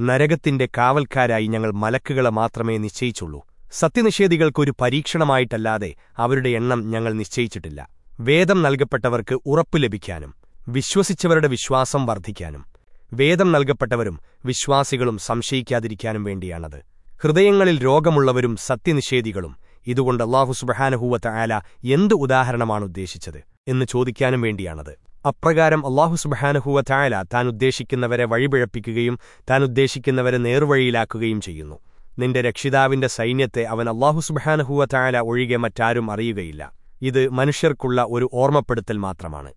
നരകത്തിന്റെ കാവൽക്കാരായി ഞങ്ങൾ മലക്കുകളെ മാത്രമേ നിശ്ചയിച്ചുള്ളൂ. സത്യനിഷേധികൾക്കൊരു പരീക്ഷണമായിട്ടല്ലാതെ അവരുടെ എണ്ണം ഞങ്ങൾ നിശ്ചയിച്ചിട്ടില്ല. വേദം നൽകപ്പെട്ടവർക്ക് ഉറപ്പു ലഭിക്കാനും വിശ്വസിച്ചവരുടെ വിശ്വാസം വർദ്ധിക്കാനും വേദം നൽകപ്പെട്ടവരും വിശ്വാസികളും സംശയിക്കാതിരിക്കാനും വേണ്ടിയാണത്. ഹൃദയങ്ങളിൽ രോഗമുള്ളവരും സത്യനിഷേധികളും ഇതുകൊണ്ട് അള്ളാഹു സുബഹാനഹൂവത്ത ആല എന്ത് ഉദാഹരണമാണ് ഉദ്ദേശിച്ചത് എന്ന് ചോദിക്കാനും വേണ്ടിയാണത്. അപ്രകാരം അള്ളാഹു സുബഹാനുഹുവ ആല താൻ ഉദ്ദേശിക്കുന്നവരെ വഴിപിഴപ്പിക്കുകയും താൻ ഉദ്ദേശിക്കുന്നവരെ നേർവഴിയിലാക്കുകയും ചെയ്യുന്നു. നിന്റെ രക്ഷിതാവിന്റെ സൈന്യത്തെ അവൻ അള്ളാഹു സുബഹാനുഹുവ ആല ഒഴികെ മറ്റാരും അറിയുകയില്ല. ഇത് മനുഷ്യർക്കുള്ള ഒരു ഓർമ്മപ്പെടുത്തൽ മാത്രമാണ്.